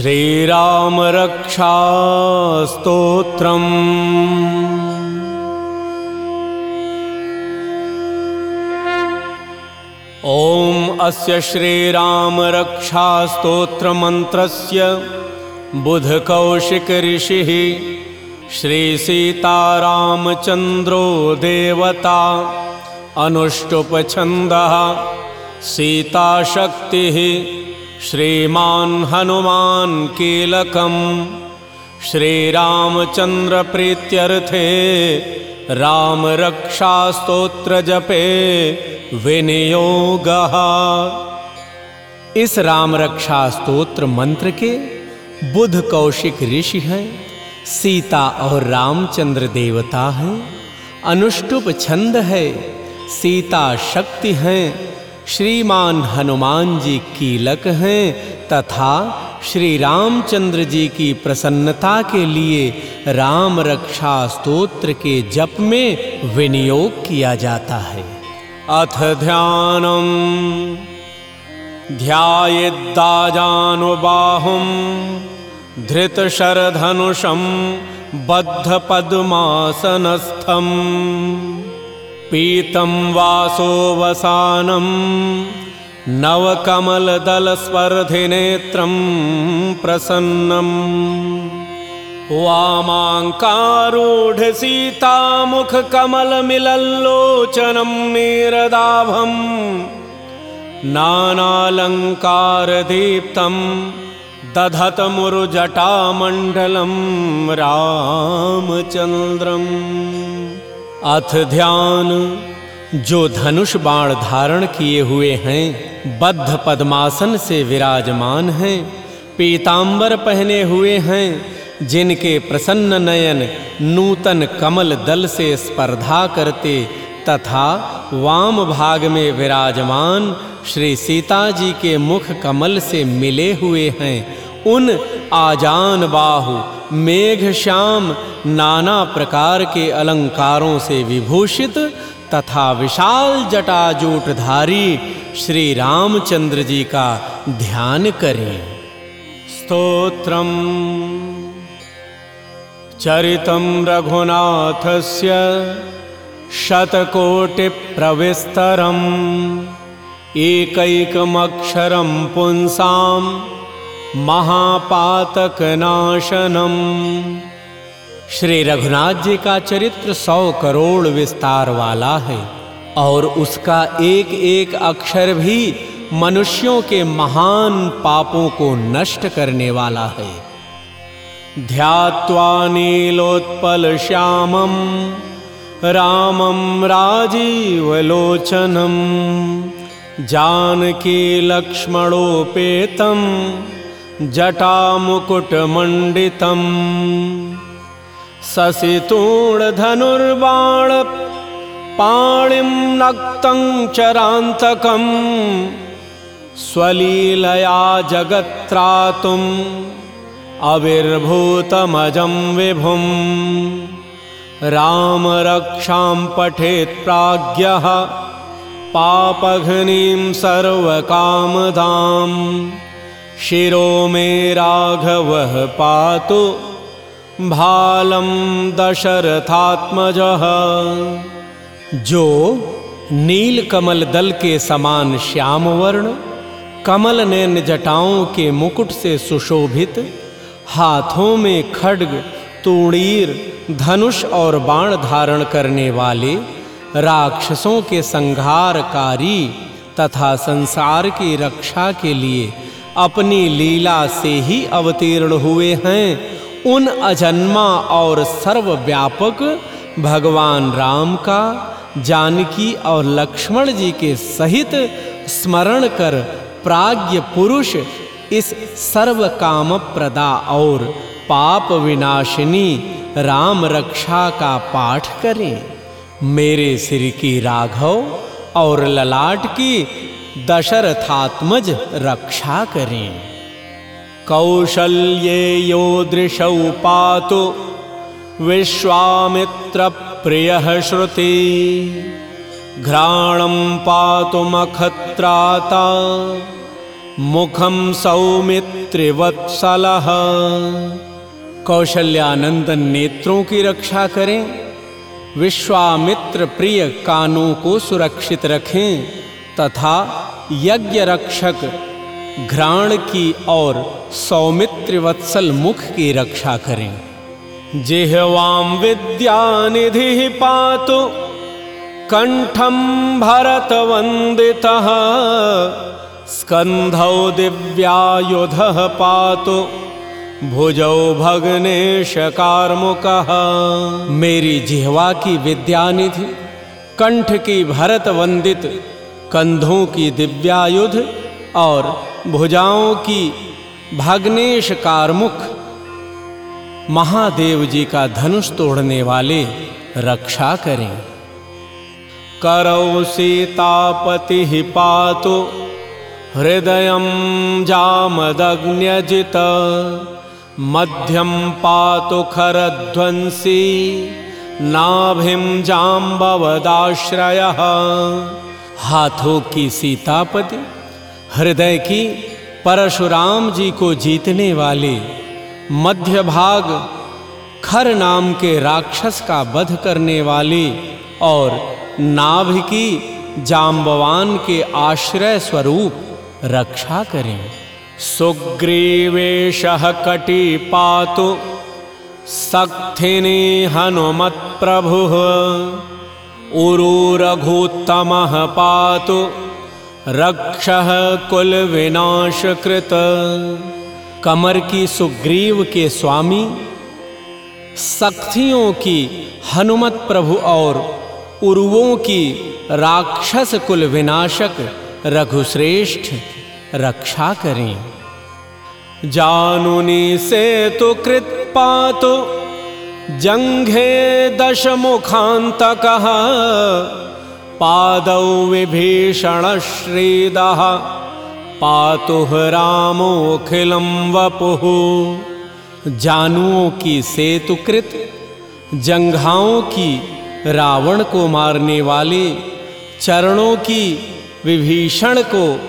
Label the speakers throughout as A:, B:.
A: श्रीराम रक्षा स्तोत्रम् ॐ अस्य श्रीरामरक्षास्तोत्रमन्त्रस्य बुधकौशिकऋषिः श्रीसीतारामचन्द्रो देवता अनुष्टुपछन्दः सीताशक्तिः श्रीमान् हनुमान् कीलकम्। श्रीरामचन्द्रप्रीत्यर्थे रामरक्षास्तोत्रजपे विनियोगः। इस राम रक्षा स्तोत्र मंत्र के बुध कौशिक ऋषि हैं, सीता और रामचंद्र देवता हैं, अनुष्टुप छंद है, सीता शक्ति हैं श्रीमान हनुमान जी कीलक हैं तथा श्री रामचंद्र जी की प्रसन्नता के लिए राम रक्षा स्तोत्र के जप में विनियोग किया जाता है। अथ ध्यानम्। ध्यायेद्दाजानुबाहुं धृतशरधनुषं बद्धपद्मासनस्थम्। पीतं वासोवसानं नवकमलदलस्पर्धिनेत्रं प्रसन्नम् वामाङ्कारूढसीतामुखकमलमिलल्लोचनं नीरदाभम् नानालङ्कारदीप्तं दधतमुरुजटामण्डलं रामचन्द्रम् अथ ध्यान। जो धनुष बाण धारण किए हुए हैं, बद्ध पद्मासन से विराजमान हैं, पीतांबर पहने हुए हैं, जिनके प्रसन्न नयन नूतन कमल दल से स्पर्धा करते तथा वाम भाग में विराजमान श्री सीता जी के मुख कमल से मिले हुए हैं उन आजान बाहु, मेघ श्याम, नाना प्रकार के अलंकारों से विभूषित तथा विशाल जटाजूटधारी श्री रामचंद्र जी का ध्यान करें। स्तोत्रम्। चरितं रघुनाथस्य शतकोटिप्रविस्तरम्। एकैकमक्षरं पुंसां महापातकनाशनम्। श्री रघुनाथ जी का चरित्र सौ करोड़ विस्तार वाला है, और उसका एक एक अक्षर भी मनुष्यों के महान पापों को नष्ट करने वाला है। ध्यात्वा नीलोत्पल श्यामं रामं राजीवलोचनं जानकी लक्ष्मणोपेतं जटामुकुटमण्डितम्। ससितूणधनुर्बाण पाणिं नक्तं चरान्तकं स्वलीलया जगत्त्रातुम् अविर्भूतमजं विभुं रामरक्षां पठेत् प्राज्ञः। पापघ्नीं सर्वकामदां शिरो मे राघवः पातु भालं दशरथात्मजः। जो नील कमल दल के समान श्याम वर्ण कमल नैन जटाओं के मुकुट से सुशोभित, हाथों में खड्ग, तूणीर, धनुष और बाण धारण करने वाले राक्षसों के संहारकारी तथा संसार की रक्षा के लिए अपनी लीला से ही अवतीर्ण हुए हैं। उन अजन्मा और सर्वव्यापक भगवान राम का, जानकी और लक्ष्मण जी के सहित स्मरण कर प्राज्ञ पुरुष इस सर्व काम प्रदा और पाप विनाशिनी राम रक्षा का पाठ करें। मेरे सिर की राघव और ललाट की दशरथात्मज रक्षा करें। कौशल्ये यो दृशौ पातु विश्वामित्रप्रियः श्रुति घ्राणं पातु मखत्राता मुखम सौमित्रिवत्सल। कौशल्यानंदन नेत्रों की रक्षा करें विश्वामित्र प्रिय कानों को सुरक्षित रखें। तथा यज्ञ रक्षक घ्राण की और सौमित्र वत्सल मुख की रक्षा करें। जिह्वाम विद्यानिधि पातु कंठम भरत वंदितः स्कंधौ दिव्यायुध पातु, भुजौ भग्नेश कार्मुक मेरी जिह्वा की विद्यानिधि, कंठ की भरत वंदित कंधों की दिव्यायुध और भुजाओं की भग्नेश कार्मुक महादेव जी का धनुष तोड़ने वाले रक्षा करें। करौ सीतापति पातु, हृदय जामदग्न्यजित मध्यम पातु खरध्वंसी नाभिम जाम्बवदाश्रय। हाथों की सीतापति, हृदय की परशुराम जी को जीतने वाले मध्य भाग खर नाम के राक्षस का वध करने वाले और नाभ की जाम्बवान के आश्रय स्वरूप रक्षा करें। सुग्रीवेश कटी पातु सक्थिनी हनुमत प्रभु उरूरघुत्तम पातु। रक्ष कुल विनाश कृत कमर की सुग्रीव के स्वामी सख्तियों की हनुमत प्रभु और उर्वों की राक्षस कुल विनाशक रघुश्रेष्ठ रक्षा करें। जानुनी से तो कृत पातो। जंघे दश मुखांतक पादौ विभीषण श्रीदः पातुः रामोऽखिलं वपुः। जानुओं की सेतुकृत, जंघाओं की रावण को मारने वाले, चरणों की विभीषण को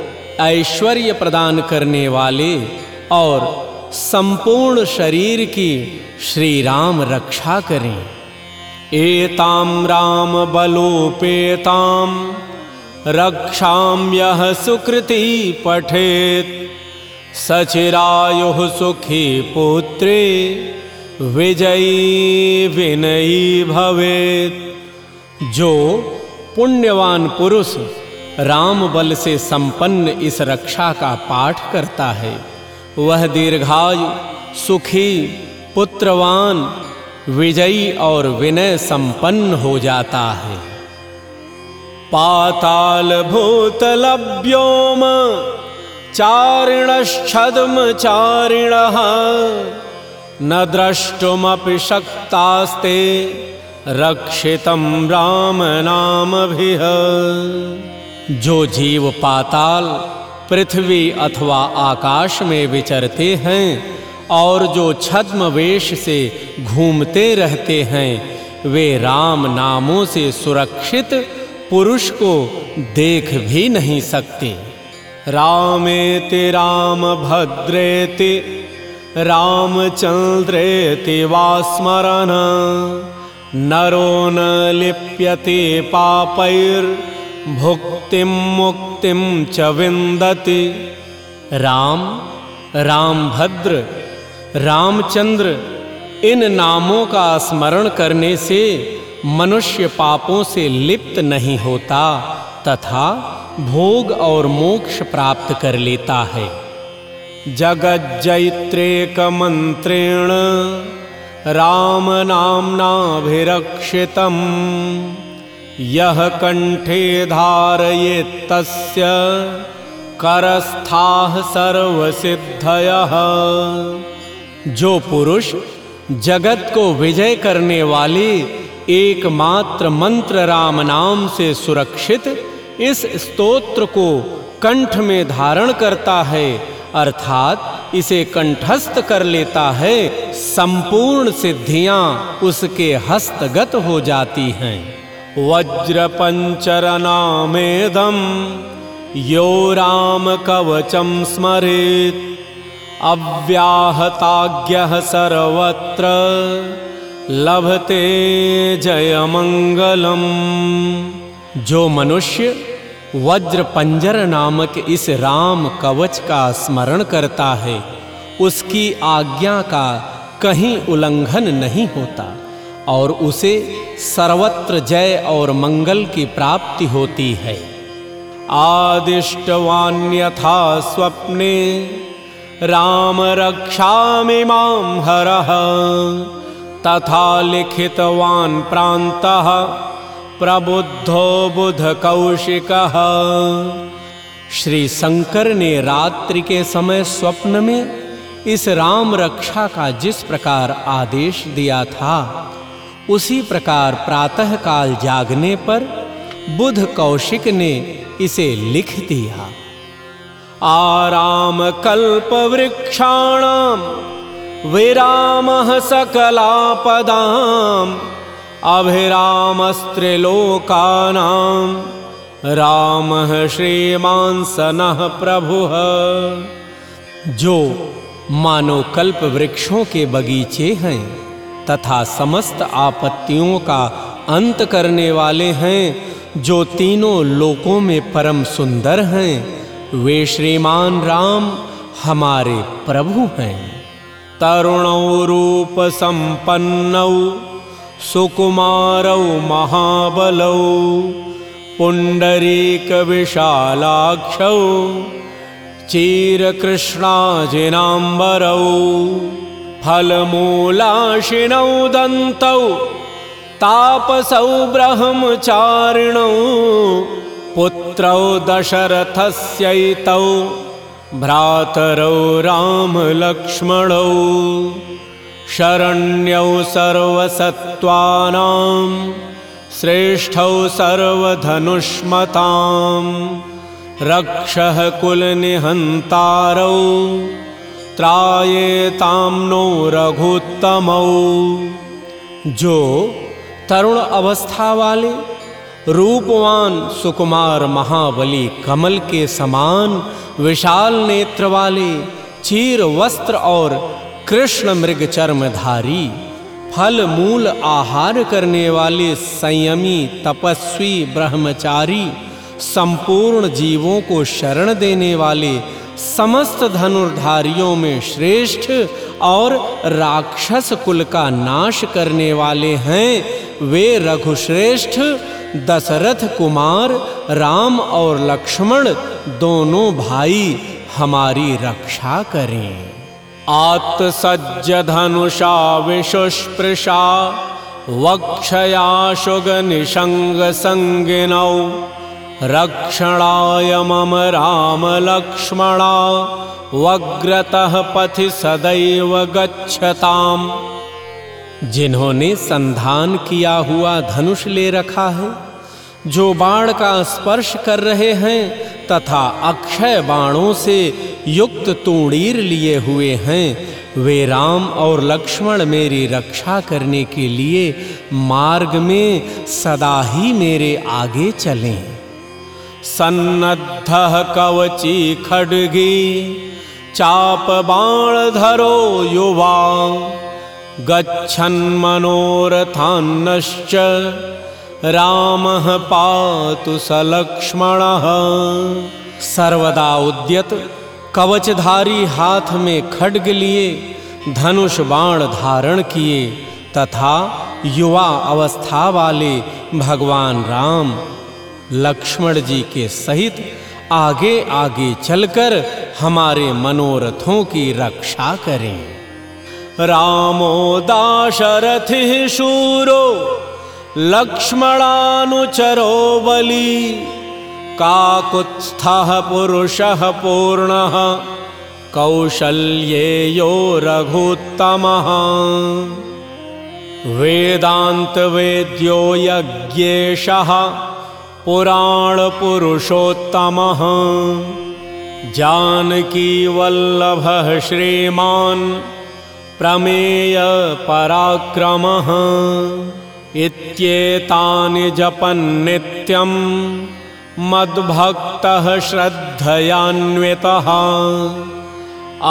A: ऐश्वर्य प्रदान करने वाले और संपूर्ण शरीर की श्री राम रक्षा करें। एताम राम बलोपेताम रक्षाम यह सुकृति पठेत। सचिरायु सुखी पुत्रे, विजयी विनयी भवेत। जो पुण्यवान पुरुष राम बल से संपन्न इस रक्षा का पाठ करता है वह दीर्घायु, सुखी, पुत्रवान, विजयी और विनय संपन्न हो जाता है। पाताल भूतलभ्योम चारिणश्छद्म चारिण, न द्रष्टुमपि शक्तास्ते, रक्षितं राम नाम भी जो जीव पाताल पृथ्वी अथवा आकाश में विचरते हैं और जो छद्म वेश से घूमते रहते हैं, वे राम नामों से सुरक्षित पुरुष को देख भी नहीं सकते। रामेति राम भद्रेति रामचंद्रेति वा स्मरण नरो न लिप्यते पापैर भुक्तिम मुक्तिम च विंदति राम, रामभद्र, रामचंद्र, इन नामों का स्मरण करने से मनुष्य पापों से लिप्त नहीं होता, तथा भोग और मोक्ष प्राप्त कर लेता है। जगज्जैत्रेक मंत्रेण यह कंठे धारये तस्य करस्थाः सर्वसिद्धयः। जो पुरुष जगत को विजय करने वाले एकमात्र मंत्र राम नाम से सुरक्षित इस स्तोत्र को कंठ में धारण करता है, अर्थात इसे कंठस्थ कर लेता है, संपूर्ण सिद्धियाँ उसके हस्तगत हो जाती हैं। वज्र पंचर नामेदम यो रामकवचं स्मरेत्, अव्याहताज्ञः सर्वत्र लभते जयमंगलम जो मनुष्य वज्र पंजर नामक इस राम कवच का स्मरण करता है, उसकी आज्ञा का कहीं उल्लंघन नहीं होता। और उसे सर्वत्र जय और मंगल की प्राप्ति होती है। आदिष्टवान्यथा स्वप्ने, राम रक्षामि माँ हरः, तथा लिखितवान् प्रान्तः, प्रबुद्धो बुध कौशिकः श्री शंकर ने रात्रि के समय स्वप्न में इस राम रक्षा का जिस प्रकार आदेश दिया था उसी प्रकार प्रातः काल जागने पर बुध कौशिक ने इसे लिख दिया। आराम कल्प वृक्षाणाम विराम सकलापदाम अभिरामस्त्रिलोकानाम राम श्रीमान सनः प्रभु। जो मानो कल्प वृक्षों के बगीचे हैं तथा समस्त आपत्तियों का अंत करने वाले हैं, जो तीनों लोकों में परम सुंदर हैं, वे श्रीमान राम हमारे प्रभु हैं। तरुणौ रूप संपन्नौ, सुकुमारौ महाबलौ, पुंडरीक विशालाक्षौ चीरकृष्णाजिनाम्बरौ। फलमूलाशिनौ दन्तौ तापसौ ब्रह्मचारिणौ पुत्रौ दशरथस्यैतौ भ्रातरौ रामलक्ष्मणौ। शरण्यौ सर्वसत्त्वानां श्रेष्ठौ सर्वधनुष्मताम् रक्षः कुलनिहन्तारौ त्रायेतां नो रघुत्तमौ। जो तरुण अवस्था वाले, रूपवान सुकुमार महाबली कमल के समान विशाल नेत्र वाले, चीर वस्त्र और कृष्ण मृग चर्मधारी, फल मूल आहार करने वाले संयमी तपस्वी ब्रह्मचारी, संपूर्ण जीवों को शरण देने वाले समस्त धनुर्धारियों में श्रेष्ठ और राक्षस कुल का नाश करने वाले हैं। वे रघुश्रेष्ठ, दशरथ कुमार, राम और लक्ष्मण दोनों भाई हमारी रक्षा करें। आत्सज्ज धनुषा विशुष्पृशा वक्षया शुग निशंग संगिनौ रक्षणाय मम राम लक्ष्मणा, वग्रतः पथि सदैव गच्छताम। जिन्होंने संधान किया हुआ धनुष ले रखा है, जो बाण का स्पर्श कर रहे हैं, तथा अक्षय बाणों से युक्त तूणीर लिए हुए हैं, वे राम और लक्ष्मण मेरी रक्षा करने के लिए मार्ग में सदा ही मेरे आगे चलें। सन्नद्धः कवची खड्गी चापबाणधरो युवा गच्छन्मनोरथान्नश्च रामः पातु सलक्ष्मणः। सर्वदा उद्यत कवचधारी हाथ में खड्ग लिए, धनुष बाण धारण किए, तथा युवा अवस्था वाले भगवान राम लक्ष्मण जी के सहित आगे आगे चलकर हमारे मनोरथों की रक्षा करें। रामो दाशरथि शूरो, लक्ष्मणानुचरो बली। काकुत्स्थः पुरुषः पूर्णः कौशल्येयो रघुत्तमः। वेदान्तवेद्यो यज्ञेशः पुराणपुरुषोत्तमः। जानकीवल्लभः श्रीमान् प्रमेयपराक्रमः इत्येतानि जपन्नित्यं मद्भक्तः श्रद्धयान्वितः।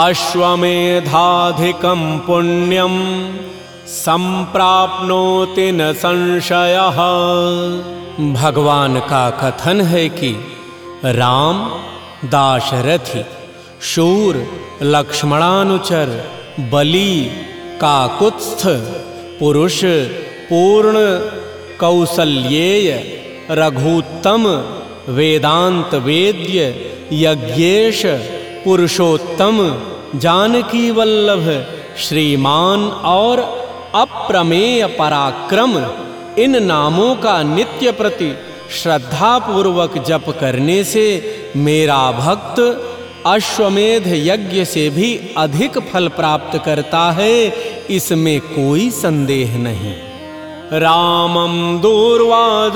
A: अश्वमेधाधिकं पुण्यं संप्राप्नोति न संशयः। भगवान का कथन है कि राम, दाशरथी, शूर, लक्ष्मणानुचर, बली, काकुत्स्थ, पुरुष, पूर्ण, कौसल्येय, रघुत्तम, वेदांत वेद्य, यज्ञेश, पुरुषोत्तम, जानकी वल्लभ, श्रीमान और अप्रमेय पराक्रम इन नामों का नित्य प्रति श्रद्धा पूर्वक जप करने से मेरा भक्त अश्वमेध यज्ञ से भी अधिक फल प्राप्त करता है, इसमें कोई संदेह नहीं। रामं दूर्वादलश्यामं,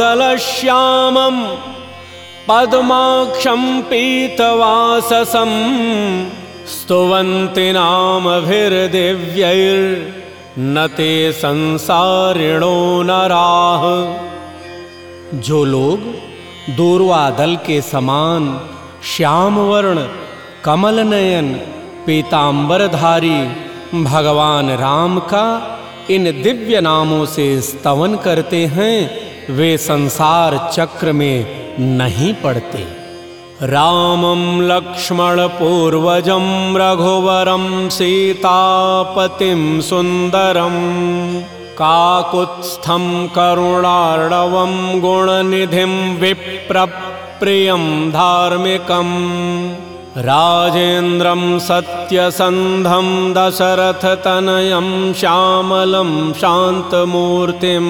A: पद्माक्षं पीतवाससं, स्तुवन्ति नामभिर्दिव्यैर्न ते संसारिणो नराः जो लोग दूर्वादल के समान श्याम वर्ण, कमल नयन, पीताम्बरधारी, भगवान राम का इन दिव्य नामों से स्तवन करते हैं, वे संसार चक्र में नहीं पड़ते। रामं लक्ष्मण पूर्वजं रघुवरं सीतापतिं सुन्दरं काकुत्स्थं करुणार्णवं गुणनिधिं विप्रप्रियं धार्मिकम् राजेन्द्रं सत्यसन्धं दशरथतनयं श्यामलं शान्तमूर्तिं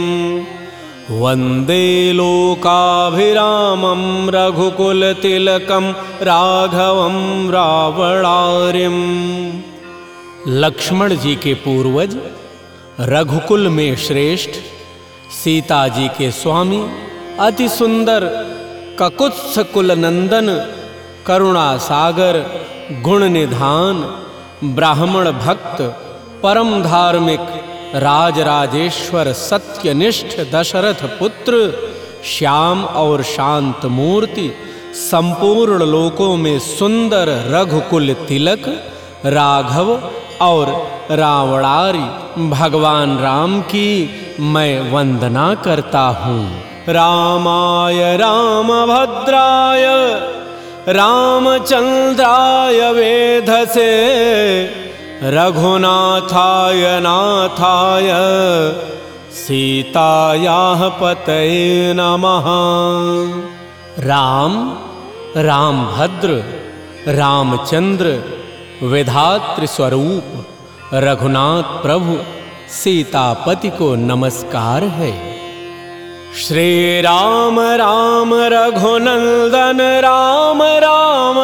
A: वंदे लोकाभिरामं रघुकुलतिलकं राघवं रावणारिम् लक्ष्मण जी के पूर्वज, रघुकुल में श्रेष्ठ, सीता जी के स्वामी, अति सुंदर ककुत्स कुल नंदन, करुणा सागर, गुण निधान, ब्राह्मण भक्त, परम धार्मिक राजराजेश्वर सत्यनिष्ठ दशरथ पुत्र, श्याम और शांत मूर्ति, संपूर्ण लोकों में सुंदर रघुकुल तिलक, राघव और रावणारी, भगवान राम की मैं वंदना करता हूँ। रामाय रामभद्राय रामचन्द्राय वेधसे रघुनाथाय नाथाय सीतायाः पतये नमः। राम, रामभद्र, रामचंद्र स्वरूप रघुनाथ प्रभु, सीतापति को नमस्कार है। श्री राम राम, रघुनंदन, राम राम।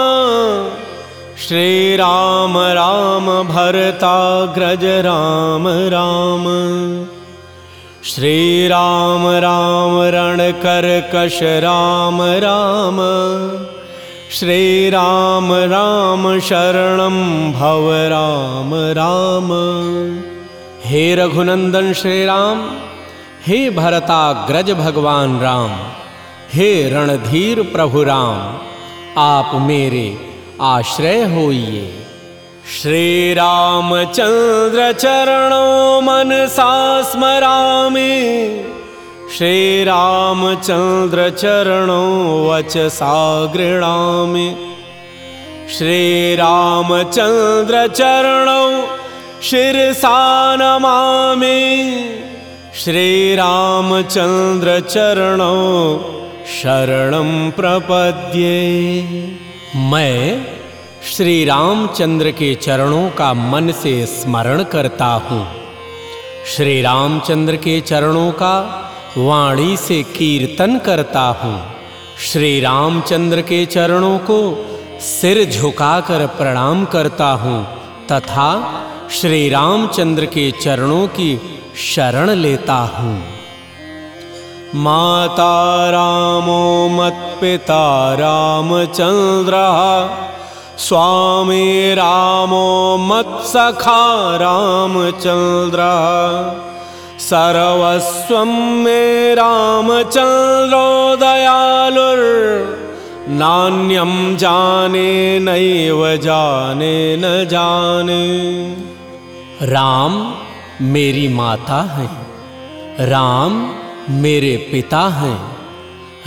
A: श्री राम राम भरताग्रज राम राम। श्री राम राम रणकर्कश राम राम। श्री राम राम शरणं भव राम राम। हे रघुनंदन श्री राम हे भरताग्रज भगवान राम, हे रणधीर प्रभु राम, आप मेरे आश्रय होइए। श्री रामचंद्र चरणों मनसा स्मरामि। श्री रामचंद्र चरणों वचसा गृणामि। श्री रामचंद्र चरणों शिरसा नमामि। श्री रामचंद्र चरणों शरणं प्रपद्ये मैं श्री रामचंद्र के चरणों का मन से स्मरण करता हूँ। श्री रामचंद्र के चरणों का वाणी से कीर्तन करता हूँ। श्री रामचंद्र के चरणों को सिर झुकाकर प्रणाम करता हूँ तथा श्री रामचंद्र के चरणों की शरण लेता हूँ। माता रामो मत्पिता रामचन्द्रः स्वामी रामो मत्सखा रामचन्द्रः सर्वस्वं मे रामचन्द्रो दयालुर् नान्यम जाने नैव जाने न जाने। राम मेरी माता है। राम मेरे पिता हैं,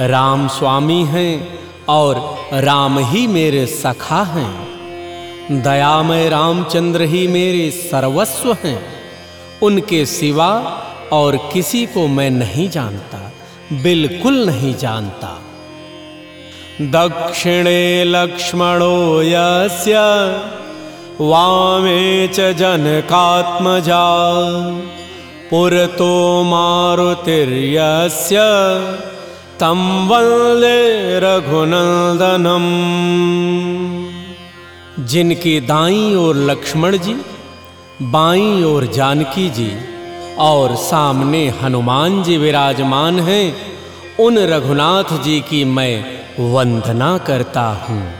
A: राम स्वामी हैं और राम ही मेरे सखा हैं। दयामय रामचंद्र ही मेरे सर्वस्व हैं। उनके सिवा और किसी को मैं नहीं जानता, बिल्कुल नहीं जानता। दक्षिणे लक्ष्मणो यस्य, वामे च जनकात्मजा। पुरतो मारुतिर्यस्य तं वंदे रघुनन्दनम्। जिनकी दाई ओर लक्ष्मण जी, बाई ओर जानकी जी, और सामने हनुमान जी विराजमान हैं, उन रघुनाथ जी की मैं वंदना करता हूँ।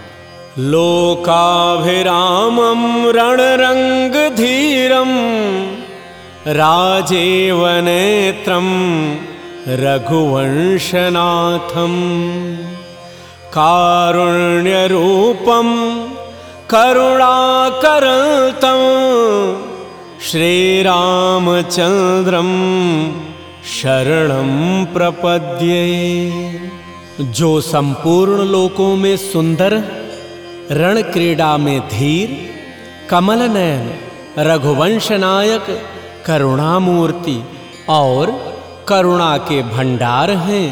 A: लोकाभिरामं रणरङ्गधीरम् राजेवनेत्रं रघुवंशनाथं कारुण्यरूपं करुणाकरतं श्रीरामचन्द्रं शरणं प्रपद्ये। जो संपूर्ण लोकों में सुंदर रण क्रीड़ा में धीर कमल नयन रघुवंश नायक करुणामूर्ति और करुणा के भंडार हैं।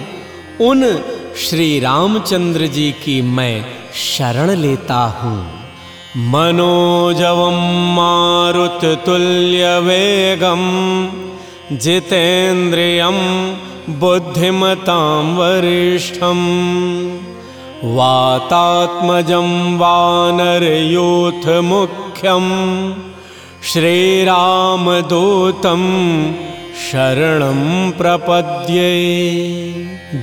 A: उन श्री रामचंद्र जी की मैं शरण लेता हूँ। मनोजवम मारुत तुल्य वेगम जितेन्द्रियम बुद्धिमतां वरिष्ठम वातात्मजं वानरयूथमुख्यं श्रीरामदूतं शरणं प्रपद्ये।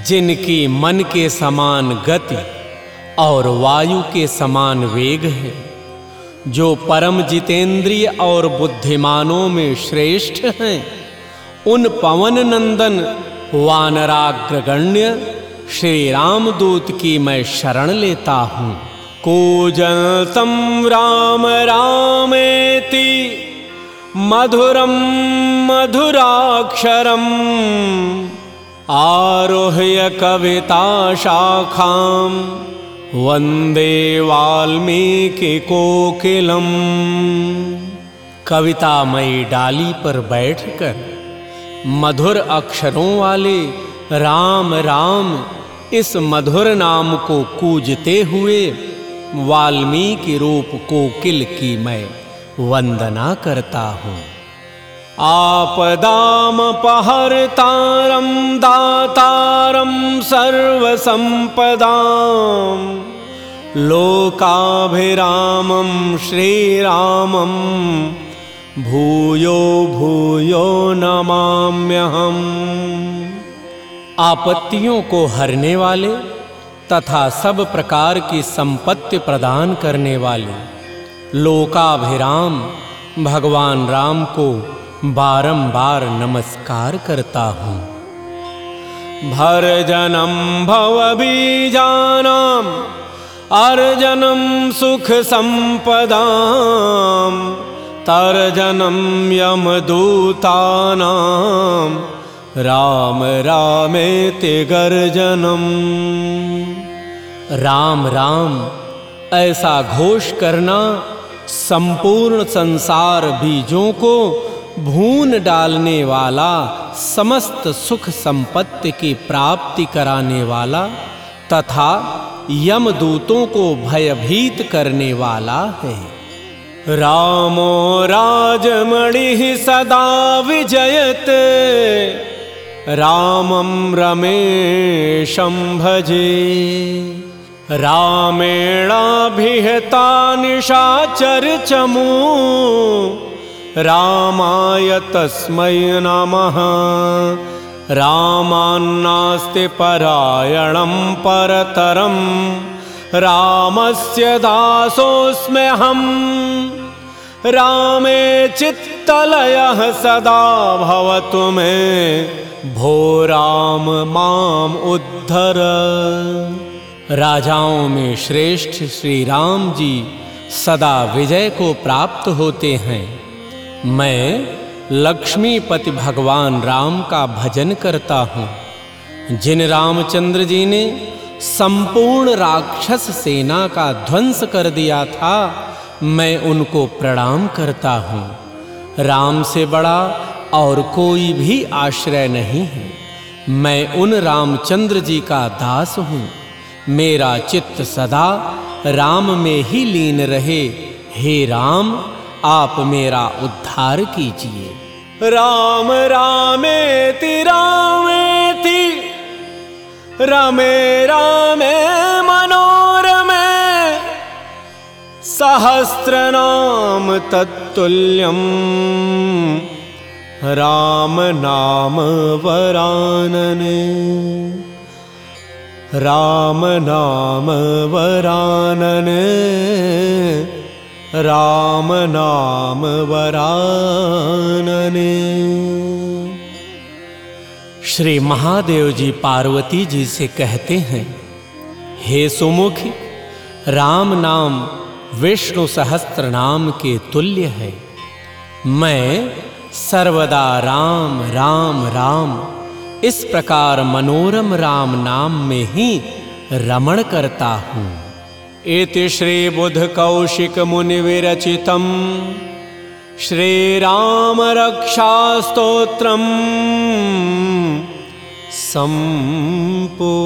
A: जिनकी मन के समान गति और वायु के समान वेग है, जो परम जितेंद्रिय और बुद्धिमानों में श्रेष्ठ हैं, उन पवन नंदन, वानराग्रगण्य श्री रामदूत की मैं शरण लेता हूँ। कूजलतम राम रामेति मधुरम मधुराक्षरम आरोह्य कविता वंदे वाल्मीकि कोकिलम। कवितामयी डाली पर बैठकर मधुर अक्षरों वाले राम राम इस मधुर नाम को कूजते हुए वाल्मीकि रूप कोकिल की मैं वंदना करता हूँ। आपदाम पहरतारम दातारम लोकाभिरामं श्रीरामं। भूयो भूयो नमाम्यहम्। आपत्तियों को हरने वाले तथा सब प्रकार की संपत्ति प्रदान करने वाले। लोकाभिराम, भगवान राम को बारंबार नमस्कार करता हूँ। भरजनम भवबीजानाम अर्जनम सुख संपदाम, तर्जनम यमदूतानाम राम रामेति गर्जनम। राम राम, ऐसा घोष करना, संपूर्ण संसार बीजों को भून डालने वाला, समस्त सुख संपत्ति की प्राप्ति कराने वाला, तथा यमदूतों को भयभीत करने वाला है। रामो राजमणि सदा विजयते। रामं रमेशं भजे। रामेणाभिहता निशाचरचमू रामाय तस्मै नमः। रामान्नास्ति परायणं परतरं। रामस्य दासोऽस्म्यहम् रामे चित्तलयः सदा भवतु मे। भो राम, माम उद्धर। राजाओं में श्रेष्ठ श्री राम जी सदा विजय को प्राप्त होते हैं। मैं लक्ष्मीपति भगवान राम का भजन करता हूँ। जिन रामचंद्र जी ने संपूर्ण राक्षस सेना का ध्वंस कर दिया था मैं उनको प्रणाम करता हूँ। राम से बड़ा और कोई भी आश्रय नहीं है। मैं उन रामचंद्र जी का दास हूँ। मेरा चित्त सदा राम में ही लीन रहे। हे राम, आप मेरा उद्धार कीजिए। राम रामेति रामेति रमे रामे मनोरमे सहस्रनाम तत्तुल्यम्। राम नाम वरानने। राम नाम वरानने। राम नाम वरानने। श्री महादेव जी पार्वती जी से कहते हैं, हे सुमुखी, राम नाम विष्णु सहस्त्र नाम के तुल्य है। मैं सर्वदा राम राम राम, इस प्रकार मनोरम राम नाम में ही रमण करता हूँ। इति श्री बुध कौशिक मुनि विरचितम। श्रीराम रक्षा स्तोत्रम संपूर्णम्